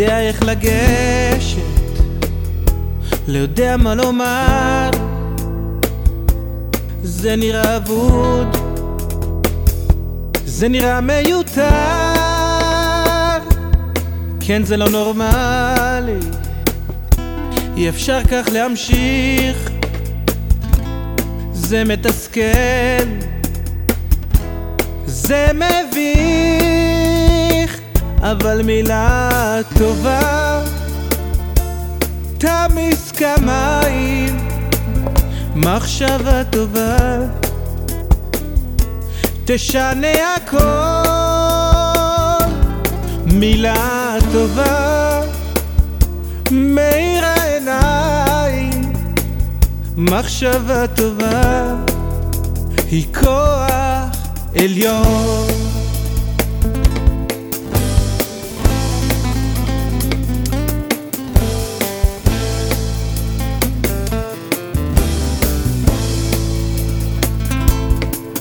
יודע איך לגשת, לא יודע מה לומר, זה נראה אבוד, זה נראה מיותר, כן זה לא נורמלי, אי אפשר כך להמשיך, זה מתסכל, זה מביך, אבל מילה טובה. תמיס כמים, מחשבה טובה. תשנה הכל, מילה טובה מאיר העיניים, מחשבה טובה היא כוח עליון.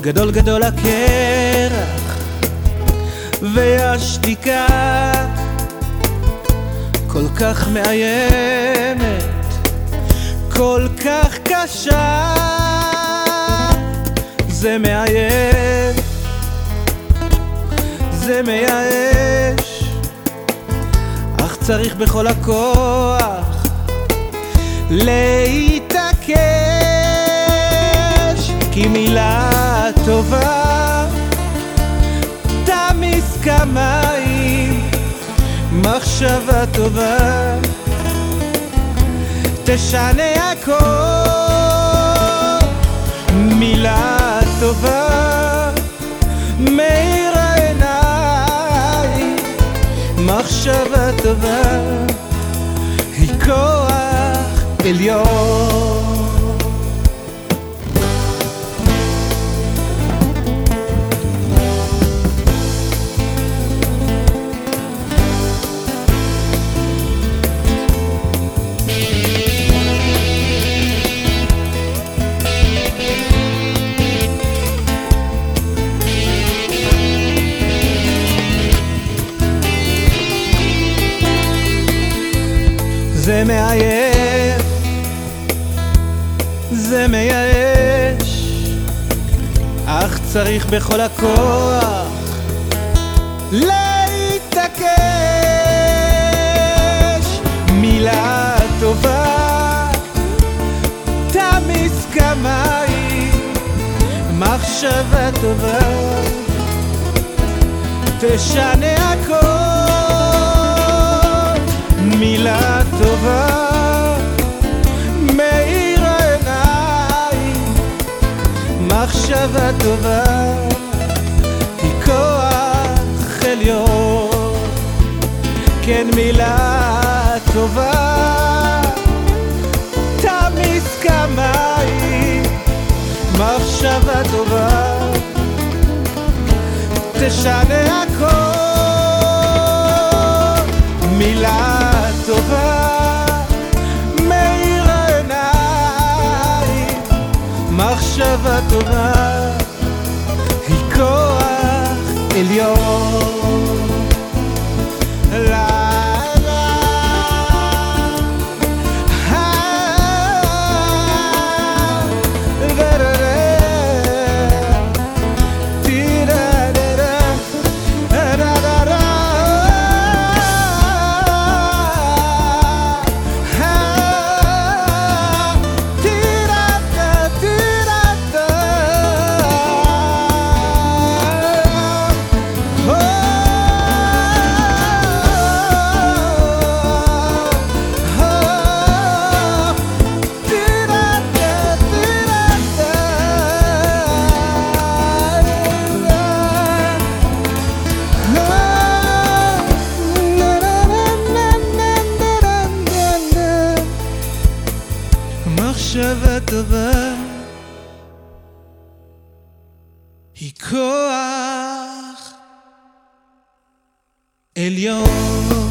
גדול גדול הקרח והשתיקה כל כך מאיימת, כל כך קשה. זה מאיים, זה מייאש אך צריך בכל הכוח להתעקש כי מילה טובה. תמיס כמים מחשבה טובה. תשנה הכל. מילה טובה מאיר העיניים. מחשבה טובה היא כוח עליון זה מעייף, זה מייאש, אך צריך בכל הכוח להתעקש. מילה טובה תמיס כמים, מחשבה טובה תשנה הכל. מחשבה טובה היא כוח עליון כן מילה טובה. תמיס כמים מחשבה טובה. תשנה הכל מילה טובה היא כוח עליון מחשבה טובה היא כוח עליון